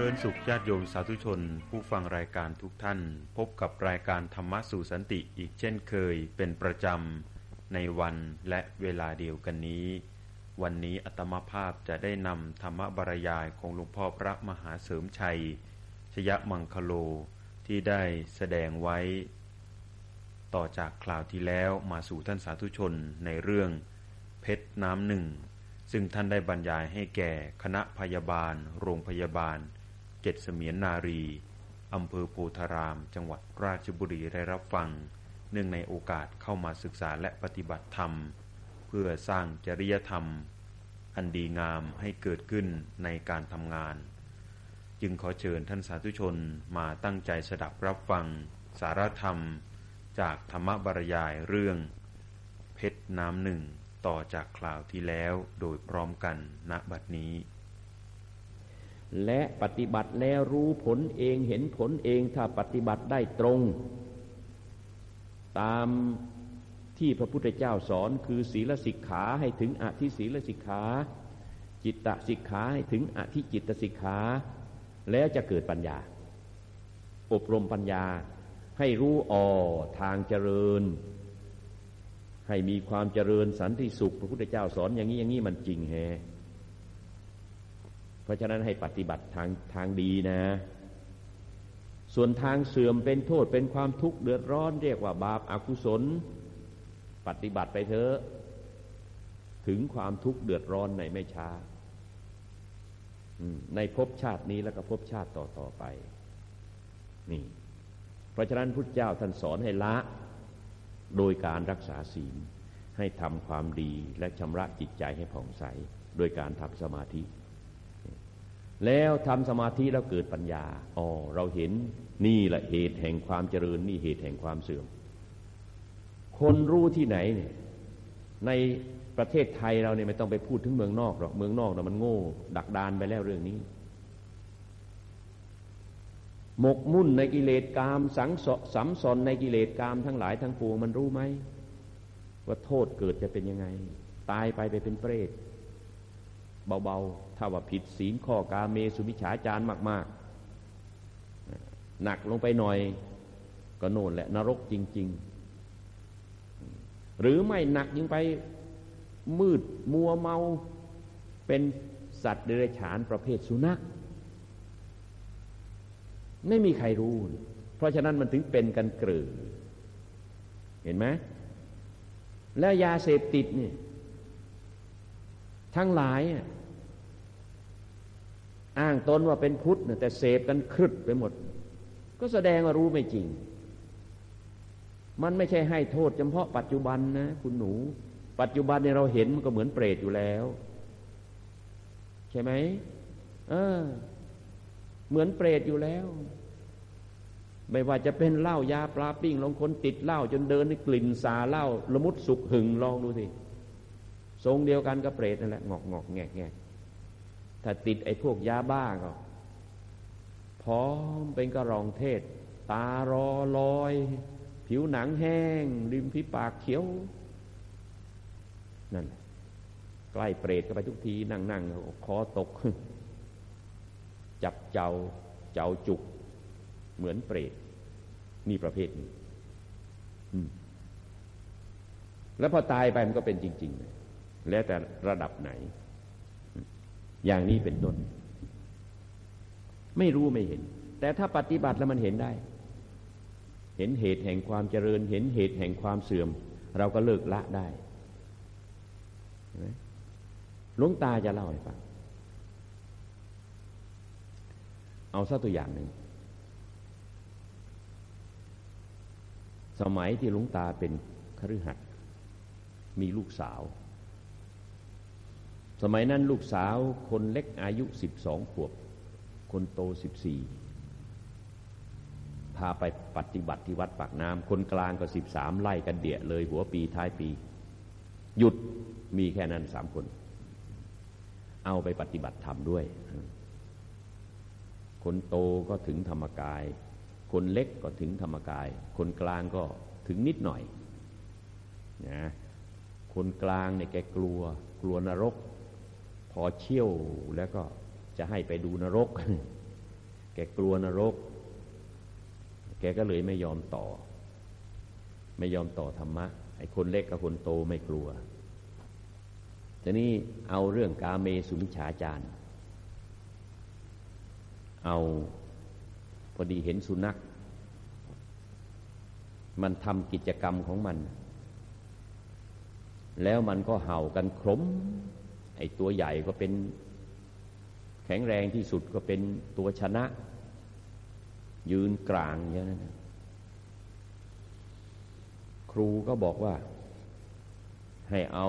ริญสุขญาติโยมสาธุชน ผู้ฟังรายการทุกท่าน พบกับรายการธรรมะสู่สันติอีกเช่นเคยเป็นประจำในวันและเวลาเดียวกันนี้ วันนี้อัตมภาพจะได้นำธรรมบรรยายของหลวงพ่อพระมหาเสริมชัย ชยมังคโลที่ได้แสดงไว้ ต่อจากคราวที่แล้วมาสู่ท่านสาธุชนในเรื่องเพชรน้ำหนึ่งซึ่งท่านได้บรรยายให้แก่คณะพยาบาล โรงพยาบาล เจ็ดเสมียนนารีอำเภอโพธาราม จังหวัดราชบุรีได้รับฟัง เนื่องในโอกาสเข้ามาศึกษาและปฏิบัติธรรม เพื่อสร้างจริยธรรม อันดีงามให้เกิดขึ้นในการทำงาน จึงขอเชิญท่านสาธุชนมาตั้งใจสดับรับฟัง สารธรรม จากธรรมบรรยายเรื่อง เพชรน้ำหนึ่งต่อจากคราวที่แล้วโดยพร้อมกันณบัดนี้ และปฏิบัติแล้วรู้ผลเองเห็นผลเองถ้าปฏิบัติได้ตรง ตามที่พระพุทธเจ้าสอนคือศีลสิกขาให้ถึงอธิศีลสิกขา จิตตสิกขาให้ถึงอธิจิตสิกขา แล้วจะเกิดปัญญา อบรมปัญญาให้รู้อ่อทางเจริญ ให้มีความเจริญสันติสุข พระพุทธเจ้าสอนอย่างนี้อย่างนี้มันจริงแฮ เพราะฉะนั้นให้ปฏิบัติทางทางดีนะ ส่วนทางเสื่อมเป็นโทษเป็นความทุกข์เดือดร้อนเรียกว่าบาปอากุศล ปฏิบัติไปเถอะถึงความทุกข์เดือดร้อนในไม่ช้าในภพชาตินี้แล้วก็ภพชาติต่อต่อไป นี่ เพราะฉะนั้นพุทธเจ้าท่านสอนให้ละ โดยการรักษาศีล ให้ทำความดีและชำระจิตใจให้ผ่องใส โดยการทำสมาธิ แล้วทำสมาธิแล้วเกิดปัญญาอ๋อเราเห็นนี่แหละเหตุแห่งความเจริญ นี่เหตุแห่งความเสื่อม คนรู้ที่ไหนเนี่ยในประเทศไทยเราเนี่ยไม่ต้องไปพูดถึงเมืองนอกหรอกเมืองนอกเรามันโง่ ดักดานไปแล้วเรื่องนี้ หมกมุ่นในกิเลสกามสังสัมสอนในกิเลสกามทั้งหลายทั้งปวงมันรู้ไหมว่าโทษเกิดจะเป็นยังไง ตายไปไปเป็นเปรตเบาๆ ถ้าว่าผิดศีลข้อกาเมสุมิฉาจารมาก ๆ หนักลงไปหน่อยก็โน่นแหละนรกจริง ๆ หรือไม่หนักยิ่งไปมืดมัวเมาเป็นสัตว์เดรัจฉานประเภทสุนัข ไม่มีใครรู้ เพราะฉะนั้นมันถึงเป็นกันเกลือเห็นไหมแล้วยาเสพติดเนี่ยทั้งหลาย อ้างตนว่าเป็นพุทธแต่เสพกันครึดไปหมด ก็แสดงว่ารู้ไม่จริง มันไม่ใช่ให้โทษเฉพาะปัจจุบันนะ คุณหนู ปัจจุบันเนี่ยเราเห็นมันก็เหมือนเปรตอยู่แล้ว ใช่ไหมเออ เหมือนเปรตอยู่แล้ว ไม่ว่าจะเป็นเหล้ายาปลาปิ้งลงคนติดเหล้าจนเดินในกลิ่นสาเหล้าละมุดสุกหึงลองดูสิทรงเดียวกันกับเปรตนั่นแหละงอกงอกแงกแงก ถ้าติดไอ้พวกยาบ้าก็พร้อมเป็นกระรองเทศ ตารอลอย ผิวหนังแห้ง ริมฝีปากเขียว นั่น ใกล้เปรตก็ไปทุกที นั่งนั่งคอตก จับเจ้าเจ้าจุก เหมือนเปรตนี่ประเภทนี้แล้วพอตายไปมันก็เป็นจริง ๆ แล้วแต่ระดับไหน อย่างนี้เป็นต้น ไม่รู้ไม่เห็น แต่ถ้าปฏิบัติแล้วมันเห็นได้ เห็นเหตุแห่งความเจริญ เห็นเหตุแห่งความเสื่อม เราก็เลิกละได้หลวงตาจะเล่าให้ฟังเอาสักตัวอย่างหนึ่ง สมัยที่หลวงตาเป็นคฤหัสถ์มีลูกสาว สมัยนั้นลูกสาวคนเล็กอายุสิบสองขวบ คนโตสิบสี่พาไปปฏิบัติที่วัดปากน้ำคนกลางก็สิบสามไล่กันเดี่ยเลยหัวปีท้ายปี หยุดมีแค่นั้นสามคน เอาไปปฏิบัติธรรมด้วย คนโตก็ถึงธรรมกาย คนเล็กก็ถึงธรรมกาย คนกลางก็ถึงนิดหน่อยนะคนกลางเนี่ยแกกลัว กลัวนรก พอเชี่ยวแล้วก็จะให้ไปดูนรก แกกลัวนรก แกก็เลยไม่ยอมต่อ ไม่ยอมต่อธรรมะ ไอ้คนเล็กกับคนโตไม่กลัวทีนี้เอาเรื่องกาเมสุมิชาจารเอาพอดีเห็นสุนัข มันทำกิจกรรมของมัน แล้วมันก็เห่ากันครม ไอ้ตัวใหญ่ก็เป็นแข็งแรงที่สุดก็เป็นตัวชนะ ยืนกลางอย่างนั้นครูก็บอกว่าให้เอา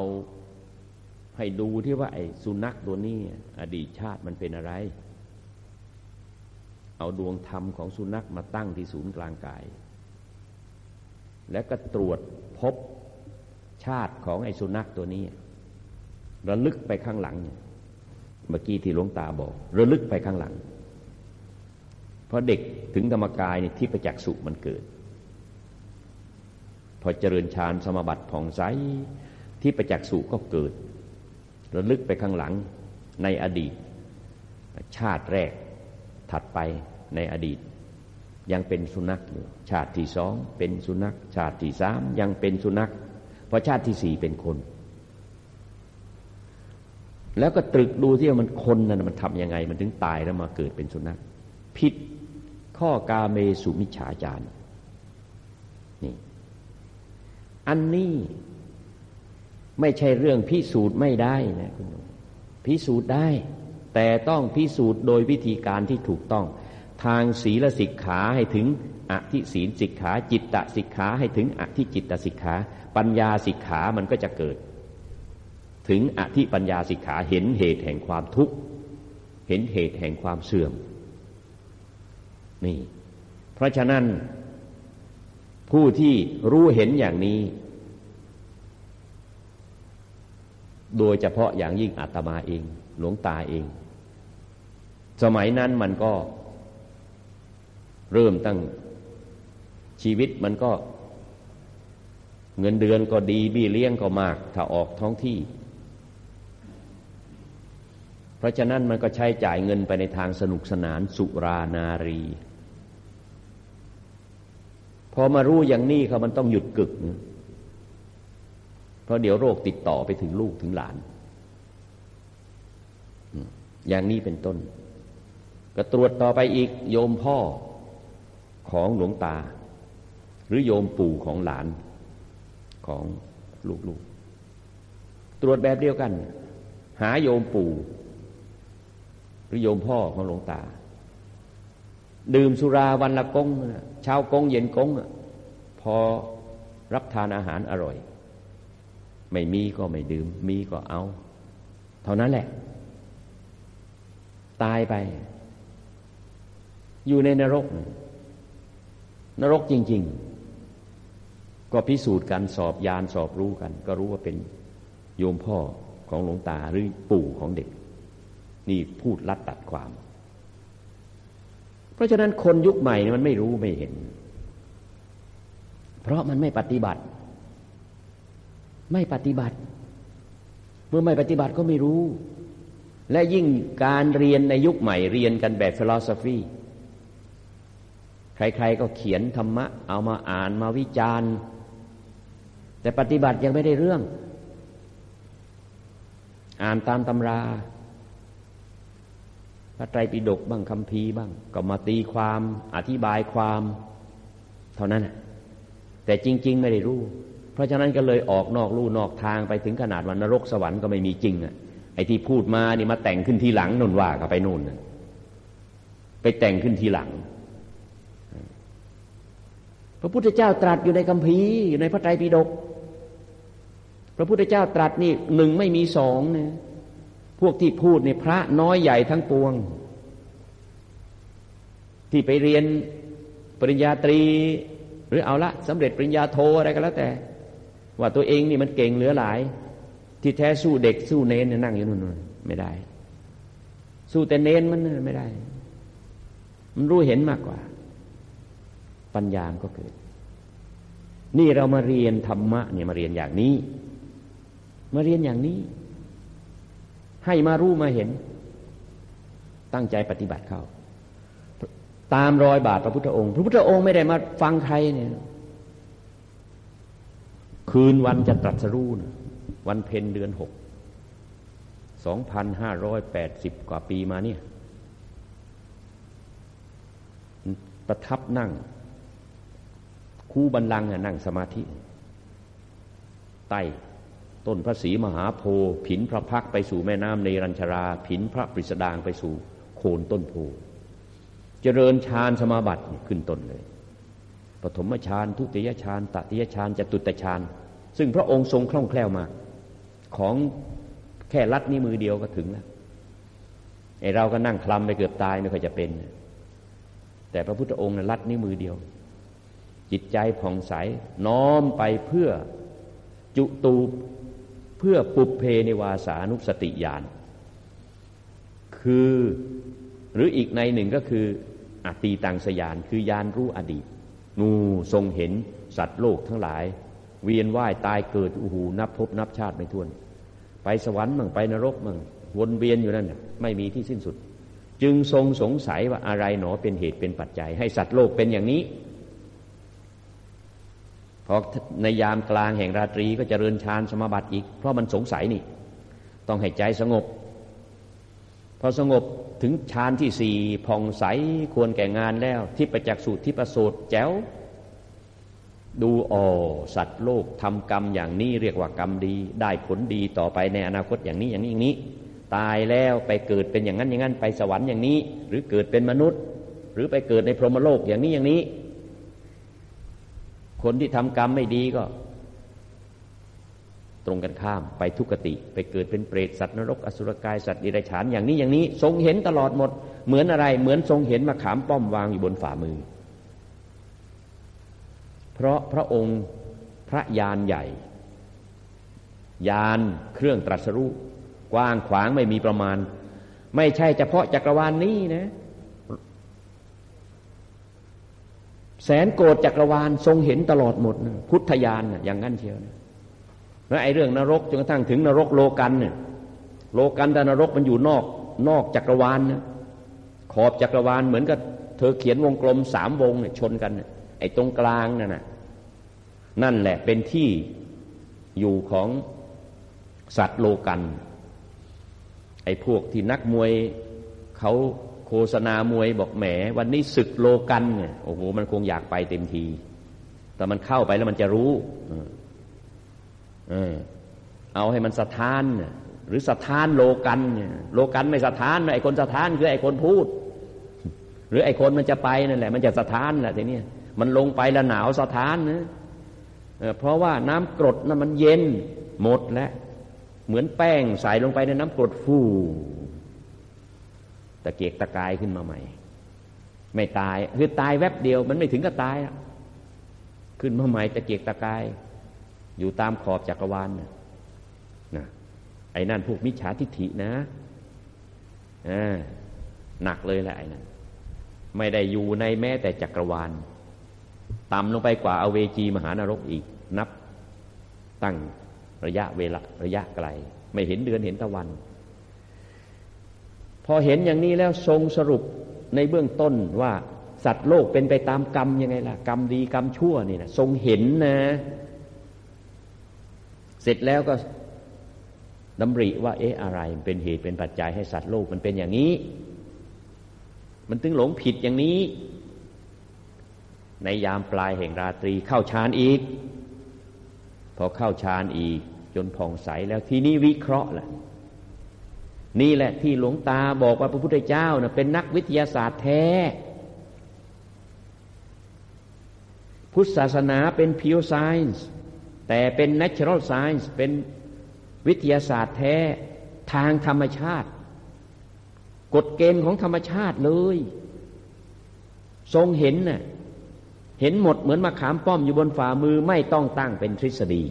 ให้ดูที่ว่าไอ้สุนัขตัวนี้อดีตชาติมันเป็นอะไร เอาดวงธรรมของสุนัขมาตั้งที่ศูนย์กลางกาย แล้วก็ตรวจพบชาติของไอ้สุนัขตัวนี้ ระลึกไปข้างหลัง เมื่อกี้ที่หลวงตาบอก ระลึกไปข้างหลัง เพราะเด็กถึงกรรมกายเนี่ยที่ประจักษ์สุมันเกิด พอเจริญฌานสมบัติผ่องใสที่ประจักษ์สุก็เกิด ระลึกไปข้างหลังในอดีต ชาติแรกถัดไปในอดีต ยังเป็นสุนัขอยู่ชาติที่สองเป็นสุนัข ชาติที่สามยังเป็นสุนัขพอชาติที่สี่เป็นคน แล้วก็ตรึกดูที่ว่ามันคนนั้นมันทำยังไง มันถึงตายแล้วมาเกิดเป็นสุนัขผิดข้อกาเมสุมิฉาจารนี่อันนี้ไม่ใช่เรื่องพิสูจน์ไม่ได้นะคุณพิสูจน์ได้ แต่ต้องพิสูจน์โดยวิธีการที่ถูกต้อง ทางศีลสิกขาให้ถึงอธิศีลสิกขา จิตตสิกขาให้ถึงอธิจิตตสิกขา ปัญญาสิกขามันก็จะเกิด ถึงอธิปัญญาสิกขาเห็นเหตุแห่งความทุกข์ เห็นเหตุแห่งความเสื่อม นี่ เพราะฉะนั้น ผู้ที่รู้เห็นอย่างนี้ โดยเฉพาะอย่างยิ่งอาตมาเอง หลวงตาเอง สมัยนั้นมันก็ เริ่มตั้งชีวิตมันก็เงินเดือนก็ดีบี้เลี้ยงก็มาก ถ้าออกท้องที่ ราะฉะนั้นมันก็ใช้จ่ายเงินไปในทางสนุกสนานสุรานารี พอมารู้อย่างนี้เขามันต้องหยุดกึกนะเพราะเดี๋ยวโรคติดต่อไปถึงลูกถึงหลาน อย่างนี้เป็นต้น ก็ตรวจต่อไปอีกโยมพ่อของหลวงตา หรือโยมปู่ของหลานของลูกๆ ตรวจแบบเดียวกัน หาโยมปู่ หรือโยมพ่อของหลวงตา ดื่มสุราวันละกงเช้ากงเย็นกงพอรับทานอาหารอร่อย ไม่มีก็ไม่ดื่ม มีก็เอา เท่านั้นแหละ ตายไป อยู่ในนรก นรกจริง ๆ ก็พิสูจน์กันสอบยานสอบรู้กัน ก็รู้ว่าเป็นโยมพ่อของหลวงตาหรือปู่ของเด็ก นี่พูดลัดตัดความ เพราะฉะนั้นคนยุคใหม่มันไม่รู้ไม่เห็น เพราะมันไม่ปฏิบัติ ไม่ปฏิบัติ เมื่อไม่ปฏิบัติก็ไม่รู้ และยิ่งการเรียนในยุคใหม่เรียนกันแบบฟิโลสอฟีใคร ๆ ก็เขียนธรรมะ เอามาอ่านมาวิจารณ์ แต่ปฏิบัติยังไม่ได้เรื่อง อ่านตามตำรา พระไตรปิฎกบ้างคำพีบ้าง ก็มาตีความอธิบายความ เท่านั้นแต่จริง ๆ ไม่ได้รู้ เพราะฉะนั้นก็เลยออกนอกลู่นอกทางไปถึงขนาดวันนรกสวรรค์ก็ไม่มีจริงอะไอ้ที่พูดมานี่มาแต่งขึ้นทีหลังนนว่าก็ไปนู่นไปแต่งขึ้นทีหลัง พระพุทธเจ้าตรัสอยู่ในคัมภีร์อยู่ในพระไตรปิฎกพระพุทธเจ้าตรัสนี่หนึ่งไม่มีสองนะ พวกที่พูดในพระน้อยใหญ่ทั้งปวง ที่ไปเรียนปริญญาตรี หรือเอาละสำเร็จปริญญาโทอะไรก็แล้วแต่ ว่าตัวเองนี่มันเก่งเหลือหลาย ที่แท้สู้เด็กสู้เน้นนั่งอยู่นู่นไม่ได้ สู้แต่เน้นมันไม่ได้ มันรู้เห็นมากกว่า ปัญญาก็เกิด นี่เรามาเรียนธรรมะเนี่ยมาเรียนอย่างนี้ มาเรียนอย่างนี้ ให้มารู้มาเห็น ตั้งใจปฏิบัติเข้า ตามรอยบาทพระพุทธองค์ พระพุทธองค์ไม่ได้มาฟังใครเนี่ย คืนวันจะตรัสรู้นะวันเพ็ญเดือนหกสองพันห้าร้อยแปดสิบกว่าปีมาเนี่ย ประทับนั่ง คู่บันลังนั่งสมาธิ ใต้ ต้นพระศรีมหาโพธิ์ผินพระพักไปสู่แม่น้ำในรัญชรา ผินพระปริสดางไปสู่โคนต้นโพเจริญฌานสมาบัติขึ้นต้นเลยปฐมฌานทุติยฌานตติยฌานจตุตฌานซึ่งพระองค์ทรงคล่องแคล่วมาก ของแค่ลัดนี้มือเดียวก็ถึงแล้วไอเราก็นั่งคลำไปเกือบตายไม่ค่อยจะเป็น แต่พระพุทธองค์นั้นลัดนี้มือเดียว จิตใจผ่องใสน้อมไปเพื่อจุตู พื่อปุเพในวาสานุสติญาณคือหรืออีกในหนึ่งก็คืออตีตังสยานคือยานรู้อดีต นูทรงเห็นสัตว์โลกทั้งหลาย เวียนว่ายตายเกิดอูหูนับพบนับชาติไม่ถ้วน ไปสวรรค์มั่งไปนรกมั่งวนเวียนอยู่นั่นไม่มีที่สิ้นสุด จึงทรงสงสัยว่าอะไรหนอเป็นเหตุเป็นปัจจัย ให้สัตว์โลกเป็นอย่างนี้ พอในยามกลางแห่งราตรีก็จเจริญฌานสมาบัติอีก เพราะมันสงสัยนี่ ต้องให้ใจสงบ พอสงบถึงฌานที่สี่ผ่องใสควรแก่งานแล้วที่ประจักษ์สูตรที่ประโสดแจ๋ว ดูอ๋อสัตว์โลกทำกรรมอย่างนี้เรียกว่ากรรมดี ได้ผลดีต่อไปในอนาคตอย่างนี้อย่างนี้อย่างนี้ ตายแล้วไปเกิดเป็นอย่างนั้นอย่างนั้นไปสวรรค์อย่างนี้ หรือเกิดเป็นมนุษย์ หรือไปเกิดในพรหมโลกอย่างนี้อย่างนี้ คนที่ทำกรรมไม่ดีก็ ตรงกันข้ามไปทุกติ ไปเกิดเป็นเปรตสัตว์นรกอสุรกายสัตว์ดิเรกชันอย่างนี้อย่างนี้ ทรงเห็นตลอดหมด เหมือนอะไร เหมือนทรงเห็นมาขามป้อมวางอยู่บนฝ่ามือ เพราะพระองค์พระยานใหญ่ ยานเครื่องตรัสรู้กว้างขวางไม่มีประมาณ ไม่ใช่เฉพาะจักรวาลนนี้นะ แสนโกรธจักรวาลทรงเห็นตลอดหมดนะพุทธญาณนะอย่างนั้นเชียวนะแล้วไอ้เรื่องนรกจนกระทั่งถึงนรกโลกันเนี่ยโลกันแต่นรกมันอยู่นอกนอกจักรวาลนะขอบจักรวาลเหมือนกับเธอเขียนวงกลมสามวงเนี่ยชนกันเนี่ยไอ้ตรงกลางนั่นน่ะนั่นแหละเป็นที่อยู่ของสัตว์โลกัน ไอ้พวกที่นักมวยเขา โฆษณามวยบอกแหม วันนี้ศึกโลกันเนี่ยโอ้โหมันคงอยากไปเต็มที แต่มันเข้าไปแล้วมันจะรู้เออเอาให้มันสะท้าน หรือสะท้านโลกันเนี่ยโลกันไม่สะท้านไอ้คนสะท้านคือไอ้คนพูด หรือไอ้คนมันจะไปนั่นแหละ มันจะสะท้านแหละทีนี้มันลงไปแล้วหนาวสะท้านนะเพราะว่าน้ำกรดนั้นมันเย็นหมดแล้วเหมือนแป้งใส่ลงไปในน้ำกรดฟู ตะเกียกตะกายขึ้นมาใหม่ ไม่ตายคือตายแวบเดียว มันไม่ถึงกับตายขึ้นมาใหม่ตะเกียกตะกาย อยู่ตามขอบจักรวาลนะนะไอ้นั่นพวกมิจฉาทิฏฐินะหนักเลยแหละไอ้นั่นไม่ได้อยู่ในแม้แต่จักรวาลต่ำลงไปกว่าอเวจีมหานรกอีก นับตั้งระยะเวลาระยะไกล ไม่เห็นเดือนเห็นตะวัน พอเห็นอย่างนี้แล้วทรงสรุปในเบื้องต้นว่าสัตว์โลกเป็นไปตามกรรมยังไงล่ะ กรรมดีกรรมชั่วนี่นะทรงเห็นนะ เสร็จแล้วก็ดำริว่า เอ๊ะอะไรเป็นเหตุเป็นปัจจัยให้สัตว์โลกมันเป็นอย่างนี้ มันถึงหลงผิดอย่างนี้ ในยามปลายแห่งราตรีเข้าฌานอีก พอเข้าฌานอีก จนผ่องใสแล้วทีนี้วิเคราะห์แหละ นี่แหละที่หลวงตาบอกว่าพระพุทธเจ้านะเป็นนักวิทยาศาสตร์แท้ พุทธศาสนาเป็น pure science แต่เป็น natural science เป็นวิทยาศาสตร์แท้ทางธรรมชาติ กฎเกณฑ์ของธรรมชาติเลย ทรงเห็นน่ะเห็นหมดเหมือนมาขามป้อมอยู่บนฝ่ามือไม่ต้องตั้งเป็นทฤษฎี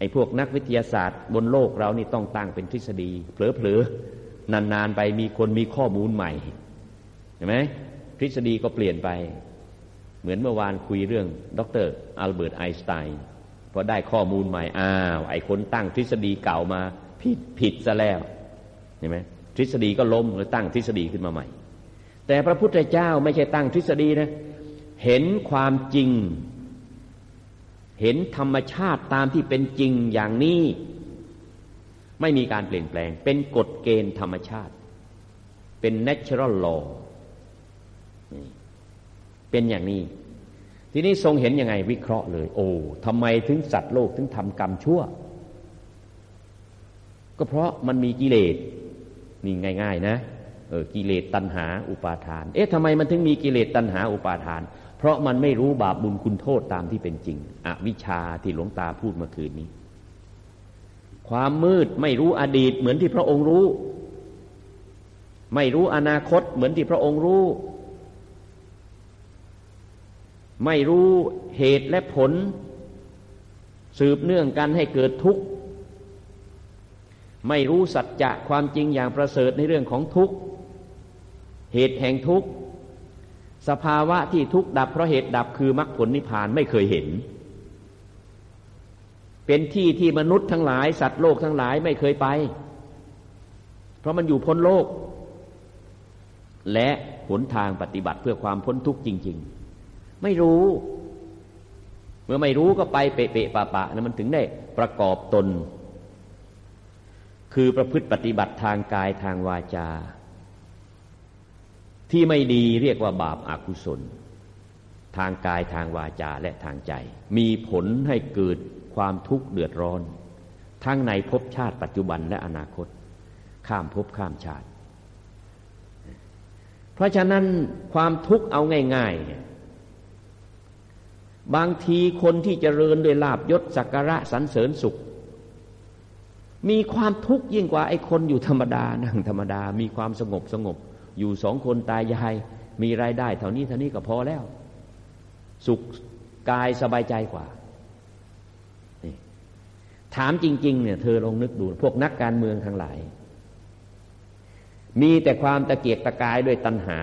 ไอ้พวกนักวิทยาศาสตร์บนโลกเรานี่ต้องตั้งเป็นทฤษฎี เผลอๆนานๆไปมีคนมีข้อมูลใหม่เห็นไหมทฤษฎีก็เปลี่ยนไป เหมือนเมื่อวานคุยเรื่อง ดรอัลเบิร์ตไอน์สไตน์พอได้ข้อมูลใหม่อ้าวไอ้คนตั้งทฤษฎีเก่ามาผิดผิดซะแล้วเห็นไหมทฤษฎีก็ล้มหรือตั้งทฤษฎีขึ้นมาใหม่ แต่พระพุทธเจ้าไม่ใช่ตั้งทฤษฎีนะเห็นความจริง เห็นธรรมชาติตามที่เป็นจริงอย่างนี้ ไม่มีการเปลี่ยนแปลง เป็นกฎเกณฑ์ธรรมชาติ เป็น natural law เป็นอย่างนี้ ทีนี้ทรงเห็นยังไงวิเคราะห์เลย โอ้ทำไมถึงสัตว์โลกถึงทำกรรมชั่ว ก็เพราะมันมีกิเลสนี่ง่าย ๆ นะเออกิเลสตัณหาอุปาทาน เอ๊ะทำไมมันถึงมีกิเลสตัณหาอุปาทาน เพราะมันไม่รู้บาปบุญคุณโทษตามที่เป็นจริง อวิชชาที่หลวงตาพูดเมื่อคืนนี้ ความมืดไม่รู้อดีตเหมือนที่พระองค์รู้ ไม่รู้อนาคตเหมือนที่พระองค์รู้ ไม่รู้เหตุและผล สืบเนื่องกันให้เกิดทุกข์ ไม่รู้สัจจะความจริงอย่างประเสริฐในเรื่องของทุกข์ เหตุแห่งทุกข์ สภาวะที่ทุกข์ดับเพราะเหตุดับคือมรรคผลนิพพานไม่เคยเห็น เป็นที่ที่มนุษย์ทั้งหลาย สัตว์โลกทั้งหลายไม่เคยไป เพราะมันอยู่พ้นโลก และหนทางปฏิบัติเพื่อความพ้นทุกข์จริง ๆ ไม่รู้ เมื่อไม่รู้ก็ไปเปะๆปะๆนะมันถึงได้ประกอบตน คือประพฤติปฏิบัติทางกายทางวาจา ที่ไม่ดีเรียกว่าบาปอากุศล ทางกายทางวาจาและทางใจ มีผลให้เกิดความทุกข์เดือดร้อน ทั้งในภพชาติปัจจุบันและอนาคต ข้ามภพข้ามชาติ เพราะฉะนั้นความทุกข์เอาง่ายๆเนี่ยบางทีคนที่เจริญด้วยลาบยศสักการะสรรเสริญสุข มีความทุกข์ยิ่งกว่าไอ้คนอยู่ธรรมดานั่งธรรมดา มีความสงบสงบ อยู่สองคนตายาย มีรายได้เท่านี้เท่านี้ก็พอแล้ว สุขกายสบายใจกว่าถามจริง ๆ เนี่ย เธอลองนึกดู พวกนักการเมืองทั้งหลาย มีแต่ความตะเกียกตะกายด้วยตัณหา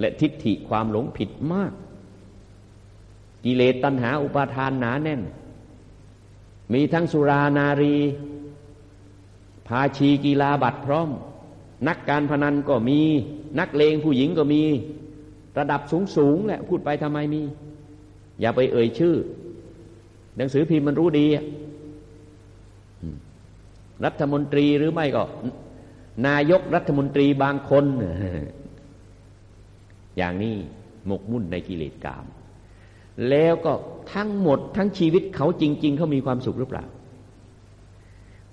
และทิฏฐิความหลงผิดมาก กิเลสตัณหาอุปาทานหนาแน่น มีทั้งสุรานารี ภาชีกีฬาบัตรพร้อม นักการพนันก็มี นักเลงผู้หญิงก็มี ระดับสูงสูงแหละพูดไปทำไมมี อย่าไปเอ่ยชื่อ หนังสือพิมพ์มันรู้ดีรัฐมนตรีหรือไม่ก็ นายกรัฐมนตรีบางคน อย่างนี้หมกมุ่นในกิเลสกาม แล้วก็ทั้งหมดทั้งชีวิตเขาจริง ๆ เขามีความสุขหรือเปล่า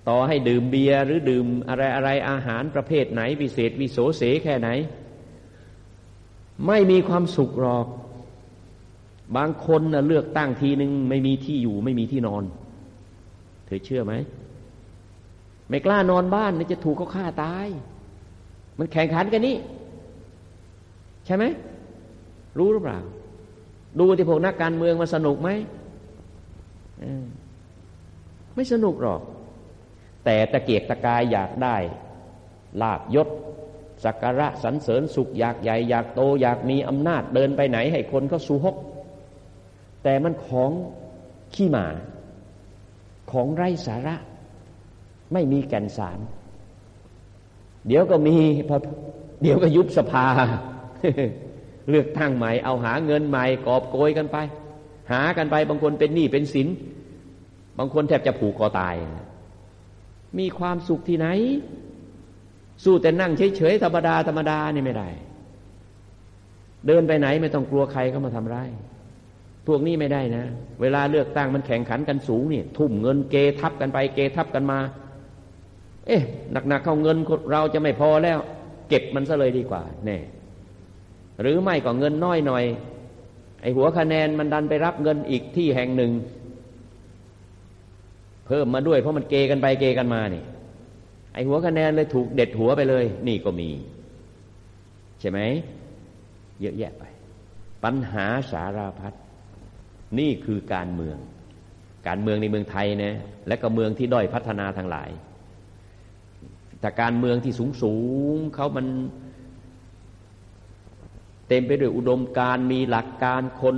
ต่อให้ดื่มเบียร์หรือดื่มอะไรอะไรอาหารประเภทไหนวิเศษวิโสเสแค่ไหน ไม่มีความสุขหรอก บางคนนะเลือกตั้งทีหนึ่งไม่มีที่อยู่ไม่มีที่นอน เธอเชื่อไหมไม่กล้านอนบ้านจะถูกเขาฆ่าตาย มันแข่งขันกันนี่ ใช่ไหม รู้หรือเปล่า ดูที่พวกนักการเมืองมาสนุกไหมไม่สนุกหรอก แต่ตะเกียกตะกายอยากได้ ลาบยศสักการะสรรเสริญสุขอยากใหญ่อยากโตอยากมีอำนาจเดินไปไหนให้คนเขาสูฮก แต่มันของขี้หมา ของไร้สาระ ไม่มีแก่นสาร เดี๋ยวก็มีพอเดี๋ยวก็ยุบสภา เลือกตั้งใหม่ เอาหาเงินใหม่กอบโกยกันไป หากันไปบางคนเป็นหนี้เป็นสิน บางคนแทบจะผูกคอตาย มีความสุขที่ไหน สู้แต่นั่งเฉยๆธรรมดาธรรมดานี่ไม่ได้ เดินไปไหนไม่ต้องกลัวใครเข้ามาทำร้ายพวกนี้ไม่ได้นะ เวลาเลือกตั้งมันแข่งขันกันสูงนี่ทุ่มเงินเกทับกันไปเกทับกันมา เอ๊ะหนักๆเข้าเงินเราจะไม่พอแล้ว เก็บมันซะเลยดีกว่าแน่หรือไม่ก็เงินน้อยหน่อยไอ้หัวคะแนนมันดันไปรับเงินอีกที่แห่งหนึ่ง พิ่มมาด้วยเพราะมันเกกันไปเกกันมานี่ไอหัวคะแนนเลยถูกเด็ดหัวไปเลย นี่ก็มี ใช่ไหมเยอะแยะไป ปัญหาสารพัดนี่คือการเมือง การเมืองในเมืองไทยนะและก็เมืองที่ด้อยพัฒนาทั้งหลายแต่การเมืองที่สูงสูงเขามันเต็มไปด้วยอุดมการมีหลักการคน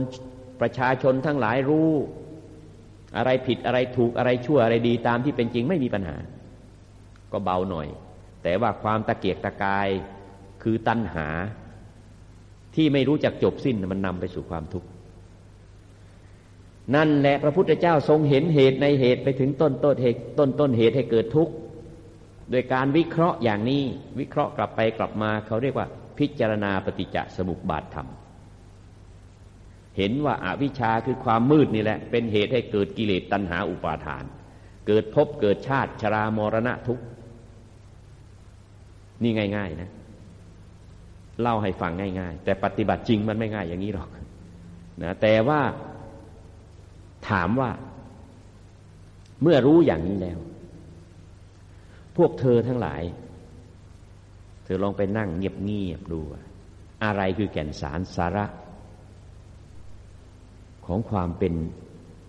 ประชาชนทั้งหลายรู้ อะไรผิดอะไรถูกอะไรชั่วอะไรดีตามที่เป็นจริงไม่มีปัญหา ก็เบาหน่อย แต่ว่าความตะเกียกตะกายคือตัณหา ที่ไม่รู้จักจบสิ้นมันนำไปสู่ความทุกข์นั่นแหละพระพุทธเจ้าทรงเห็นเหตุในเหตุไปถึงต้นต้นเหตุต้นต้นเหตุให้เกิดทุกข์โดยการวิเคราะห์อย่างนี้วิเคราะห์กลับไปกลับมาเขาเรียกว่า พิจารณาปฏิจจสมุปบาทธรรม เห็นว่าอาวิชชาคือความมืดนี่แหละ เป็นเหตุให้เกิดกิเลสตัณหาอุปาทาน เกิดภพเกิดชาติชรามรณะทุกข์นี่ง่าย ๆ นะ เล่าให้ฟังง่าย ๆ แต่ปฏิบัติจริงมันไม่ง่ายอย่างนี้หรอกนะแต่ว่าถามว่า เมื่อรู้อย่างนี้แล้ว พวกเธอทั้งหลาย เธอลองไปนั่งเงียบๆดู อะไรคือแก่นสารสาระ ของความเป็น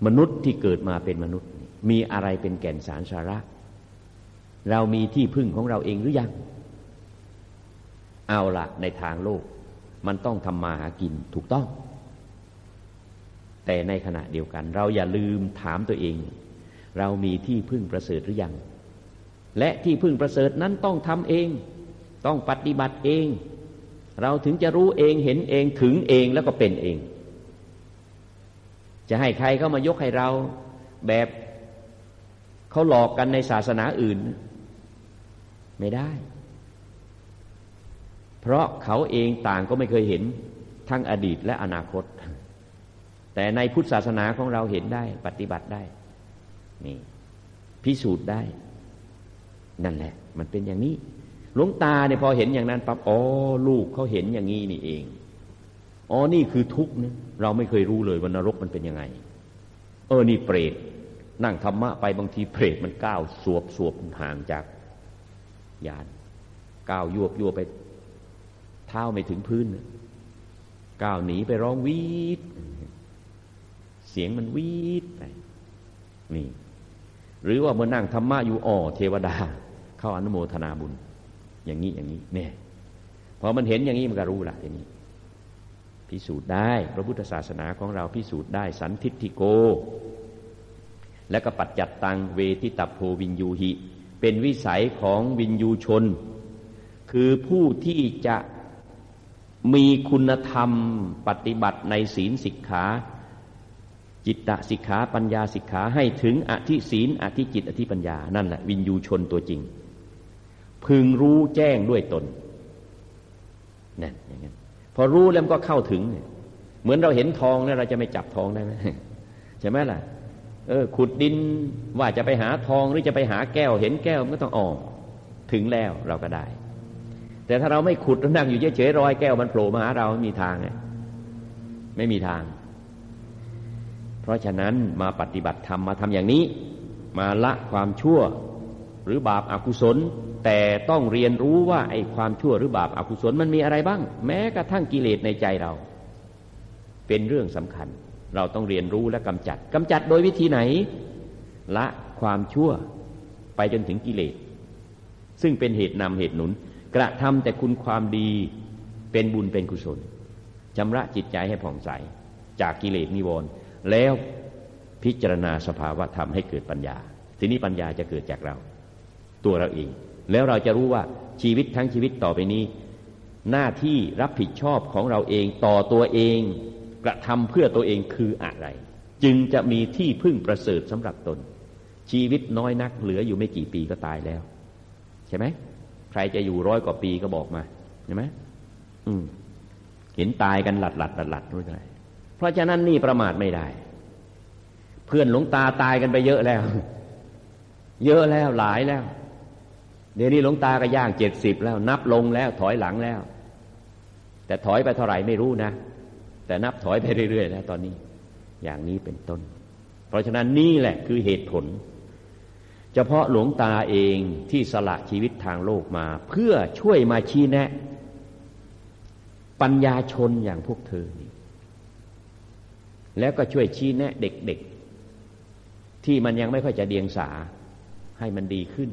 มนุษย์ที่เกิดมาเป็นมนุษย์ มีอะไรเป็นแก่นสารสาระ เรามีที่พึ่งของเราเองหรือยัง เอาละในทางโลก มันต้องทำมาหากินถูกต้อง แต่ในขณะเดียวกัน เราอย่าลืมถามตัวเอง เรามีที่พึ่งประเสริฐหรือยัง และที่พึ่งประเสริฐนั้นต้องทำเอง ต้องปฏิบัติเอง เราถึงจะรู้เองเห็นเองถึงเองแล้วก็เป็นเอง จะให้ใครเข้ามายกให้เราแบบเขาหลอกกันในศาสนาอื่น ไม่ได้ เพราะเขาเองต่างก็ไม่เคยเห็นทั้งอดีตและอนาคต แต่ในพุทธศาสนาของเราเห็นได้ ปฏิบัติได้นี่พิสูจน์ได้ นั่นแหละ มันเป็นอย่างนี้หลวงตาเนี่ยพอเห็นอย่างนั้นปั๊บอ๋อลูกเขาเห็นอย่างนี้นี่เอง อ๋อนี่คือทุกข์นะเราไม่เคยรู้เลยว่านรกมันเป็นยังไง เออนี่เปรตนั่งธรรมะไปบางทีเปรตมันก้าวสวบสวบห่างจากยานก้าวยวบยวบไป เท้าไม่ถึงพื้นก้าวหนีไปร้องวีดเสียงมันวีดไปนี่ หรือว่าเมื่อนั่งธรรมะอยู่อ๋อเทวดา เข้าอนุโมทนาบุญ อย่างนี้อย่างนี้เนี่ยพอมันเห็นอย่างนี้มันก็รู้ละอย่างนี้ พิสูจน์ได้ พระพุทธศาสนาของเราพิสูจน์ได้ สันทิติโก และก็ปัจจัตตังเวทิตาโพวินยูหิ เป็นวิสัยของวินยูชน คือผู้ที่จะมีคุณธรรมปฏิบัติในศีลสิกขาจิตตสิกขาปัญญาสิกขาให้ถึงอธิศีลอธิจิตอธิปัญญานั่นแหละวินยูชนตัวจริง พึงรู้แจ้งด้วยตนนั่นอย่างนั้น พอรู้แล้วก็เข้าถึงเหมือนเราเห็นทองเนี่ยเราจะไม่จับทองได้ไหมใช่ไหมล่ะ เออ ขุดดินว่าจะไปหาทองหรือจะไปหาแก้ว เห็นแก้วมันก็ต้องออกถึงแล้วเราก็ได้ แต่ถ้าเราไม่ขุดนั่งอยู่เฉยๆรอยแก้วมันโผล่มาหาเราไม่มีทางไงไม่มีทาง เพราะฉะนั้นมาปฏิบัติธรรมมาทำอย่างนี้ มาละความชั่วหรือบาปอากุศล แต่ต้องเรียนรู้ว่าไอ้ความชั่วหรือบาปอากุศลมันมีอะไรบ้าง แม้กระทั่งกิเลสในใจเรา เป็นเรื่องสำคัญ เราต้องเรียนรู้และกำจัดกำจัดโดยวิธีไหน ละความชั่วไปจนถึงกิเลส ซึ่งเป็นเหตุนำเหตุหนุน กระทำแต่คุณความดีเป็นบุญเป็นกุศลชำระจิตใจให้ผ่องใส จากกิเลสนิวรณ์แล้วพิจารณาสภาวะธรรมให้เกิดปัญญา ทีนี้ปัญญาจะเกิดจากเรา ตัวเราเอง แล้วเราจะรู้ว่าชีวิตทั้งชีวิตต่อไปนี้ หน้าที่รับผิดชอบของเราเองต่อตัวเองกระทำเพื่อตัวเองคืออะไร จึงจะมีที่พึ่งประเสริฐสำหรับตน ชีวิตน้อยนักเหลืออยู่ไม่กี่ปีก็ตายแล้ว ใช่ไหมใครจะอยู่ร้อยกว่าปีก็บอกมาใช่ไหมอืม เห็นตายกันหลัดหลัดหลัดหลัดรู้ไหมเพราะฉะนั้นนี่ประมาทไม่ได้ เพื่อนหลวงตาตายกันไปเยอะแล้ว เยอะแล้วหลายแล้ว เดี๋ยวนี้หลวงตาก็ย่างเจ็ดสิบแล้ว นับลงแล้วถอยหลังแล้ว แต่ถอยไปเท่าไหร่ไม่รู้นะ แต่นับถอยไปเรื่อยๆแล้วตอนนี้ อย่างนี้เป็นต้น เพราะฉะนั้นนี่แหละคือเหตุผล เฉพาะหลวงตาเองที่สละชีวิตทางโลกมา เพื่อช่วยมาชี้แนะ ปัญญาชนอย่างพวกเธอนี่แล้วก็ช่วยชี้แนะเด็กๆ ที่มันยังไม่ค่อยจะเดียงสาให้มันดีขึ้น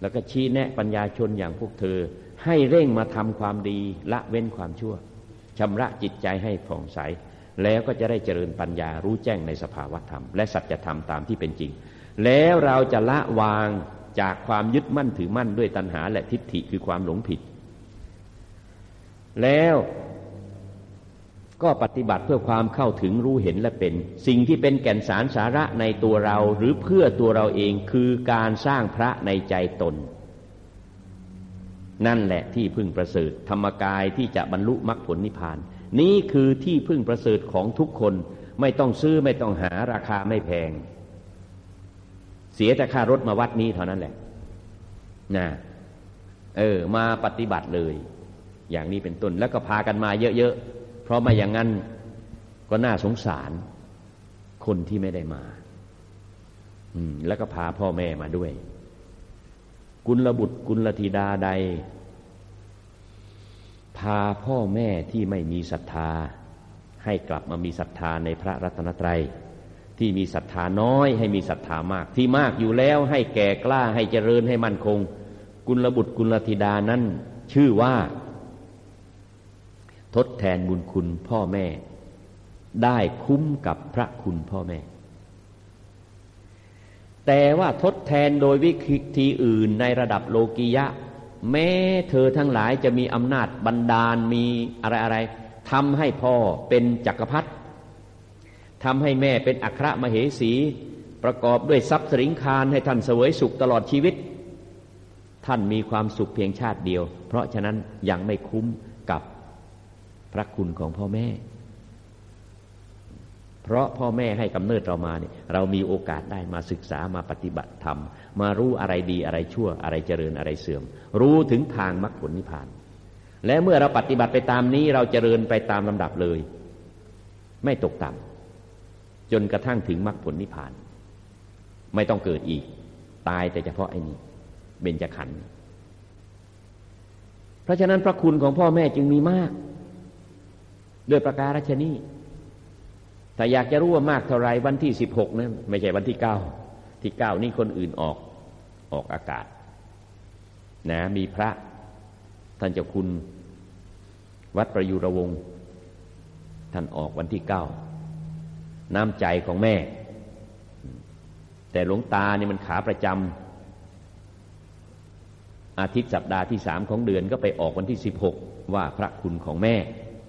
แล้วก็ชี้แนะปัญญาชนอย่างพวกเธอ ให้เร่งมาทำความดีละเว้นความชั่วชำระจิตใจให้ผ่องใส แล้วก็จะได้เจริญปัญญารู้แจ้งในสภาวธรรม และสัจธรรมตามที่เป็นจริง แล้วเราจะละวางจากความยึดมั่นถือมั่นด้วยตัณหาและทิฏฐิคือความหลงผิด แล้ว ก็ปฏิบัติเพื่อความเข้าถึงรู้เห็นและเป็น สิ่งที่เป็นแก่นสารสาระในตัวเราหรือเพื่อตัวเราเองคือการสร้างพระในใจตน นั่นแหละที่พึ่งประเสริฐธรรมกายที่จะบรรลุมรรคผลนิพพาน นี้คือที่พึ่งประเสริฐของทุกคนไม่ต้องซื้อไม่ต้องหาราคาไม่แพง เสียแต่ค่ารถมาวัดนี้เท่านั้นแหละนะเออ มาปฏิบัติเลย อย่างนี้เป็นต้นแล้วก็พากันมาเยอะๆ ราะมาอย่างนั้นก็น่าสงสารคนที่ไม่ได้มา อืม แล้วก็พาพ่อแม่มาด้วย กุลบุตรกุลธิดาใด พาพ่อแม่ที่ไม่มีศรัทธา ให้กลับมามีศรัทธาในพระรัตนตรัย ที่มีศรัทธาน้อย ให้มีศรัทธามาก ที่มากอยู่แล้วให้แก่กล้าให้เจริญให้มั่นคง กุลบุตรกุลธิดานั้น ชื่อว่า ทดแทนบุญคุณพ่อแม่ ได้คุ้มกับพระคุณพ่อแม่ แต่ว่าทดแทนโดยวิธีอื่นในระดับโลกียะ แม้เธอทั้งหลายจะมีอำนาจบันดาลมีอะไรอะไรทำให้พ่อเป็นจักรพรรดิทำให้แม่เป็นอัครมเหสี ประกอบด้วยทรัพย์สิงคารให้ท่านเสวยสุขตลอดชีวิต ท่านมีความสุขเพียงชาติเดียว เพราะฉะนั้นยังไม่คุ้ม พระคุณของพ่อแม่ เพราะพ่อแม่ให้กำเนิดเรามาเนี่ยเรามีโอกาสได้มาศึกษามาปฏิบัติธรรม มารู้อะไรดีอะไรชั่วอะไรเจริญอะไรเสื่อม รู้ถึงทางมรรคผลนิพพาน และเมื่อเราปฏิบัติไปตามนี้เราเจริญไปตามลำดับเลย ไม่ตกต่ำจนกระทั่งถึงมรรคผลนิพพาน ไม่ต้องเกิดอีก ตายแต่เฉพาะไอ้นี้เบญจขันธ์เพราะฉะนั้นพระคุณของพ่อแม่จึงมีมาก ด้วยประการชนีถ้าอยากจะรู้ว่ามากเท่าไรวันที่สิบหกนะไม่ใช่วันที่เก้าที่เก้านี่คนอื่นออกออกอากาศ นะมีพระ ท่านเจ้าคุณวัดประยุรวงศ์ท่านออกวันที่เก้าน้ำใจของแม่ แต่หลวงตานี่มันขาประจำอาทิตย์สัปดาห์ที่สามของเดือนก็ไปออกวันที่สิบหกว่าพระคุณของแม่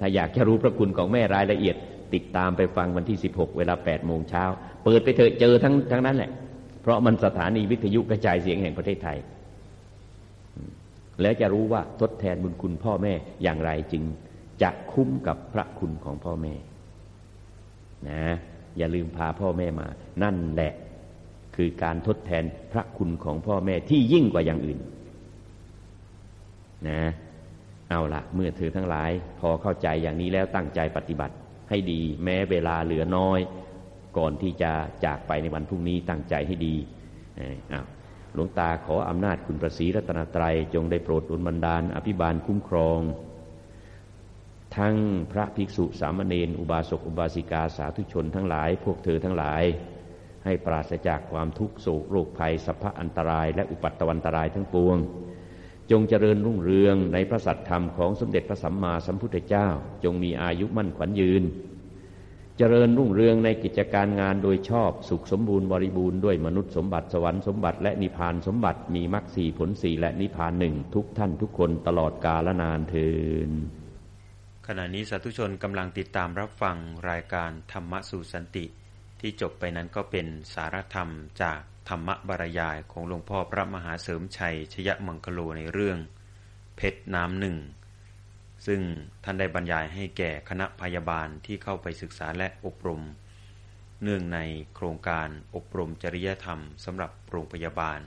ถ้าอยากจะรู้พระคุณของแม่รายละเอียด ติดตามไปฟังวันที่ 16 เวลา8โมงเช้า เปิดไปเถอะเจอทั้งทั้งนั้นแหละ เพราะมันสถานีวิทยุกระจายเสียงแห่งประเทศไทย แล้วจะรู้ว่าทดแทนบุญคุณพ่อแม่อย่างไรจึงจะคุ้มกับพระคุณของพ่อแม่ นะ อย่าลืมพาพ่อแม่มา นั่นแหละ คือการทดแทนพระคุณของพ่อแม่ที่ยิ่งกว่าอย่างอื่น นะ เอาละเมื่อเธอทั้งหลาย พอเข้าใจอย่างนี้แล้วตั้งใจปฏิบัติให้ดีแม้เวลาเหลือน้อย ก่อนที่จะจากไปในวันพรุ่งนี้ตั้งใจให้ดีหลวงตาขออำนาจคุณประสีรัตนตรัยจงได้โปรดอุนบันดาล อภิบาลคุ้มครอง ทั้งพระภิกษุสามเณรอุบาสกอุบาสิกาสาธุชนทั้งหลาย พวกเธอทั้งหลาย ให้ปราศจากความทุกโศกโรคภัยสัพพะอันตราย และอุปัตตวันตรายทั้งปวง จงเจริญรุ่งเรืองในพระสัตธรรมของสมเด็จพระสัมมาสัมพุทธเจ้า จงมีอายุมั่นขวัญยืน เจริญรุ่งเรืองในกิจการงานโดยชอบสุขสมบูรณ์บริบูรณ์ด้วยมนุษย์สมบัติสวรรค์สมบัติและนิพพานสมบัติมีมรรคสี่ผลสี่และนิพพานหนึ่งทุกท่านทุกคนตลอดกาลนานเทินขณะนี้สาธุชนกำลังติดตามรับฟังรายการธรรมะสู่สันติ ที่จบไปนั้นก็เป็นสารธรรมจาก ธรรมบรรยายของหลวงพ่อพระมหาเสริมชัย ชยมังคโลในเรื่อง เพชรน้ำหนึ่ง ซึ่งท่านได้บรรยายให้แก่คณะพยาบาลที่เข้าไปศึกษาและอบรม เนื่องในโครงการอบรมจริยธรรมสำหรับโรงพยาบาล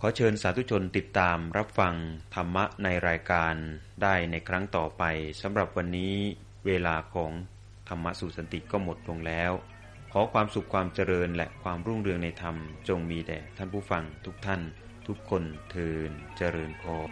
ขอเชิญสาธุชนติดตามรับฟังธรรมะในรายการได้ในครั้งต่อไปสำหรับวันนี้เวลาของธรรมะสู่สันติก็หมดลงแล้ว ขอความสุขความเจริญและความรุ่งเรืองในธรรม จงมีแด่ท่านผู้ฟังทุกท่าน ทุกคนเทินเจริญพร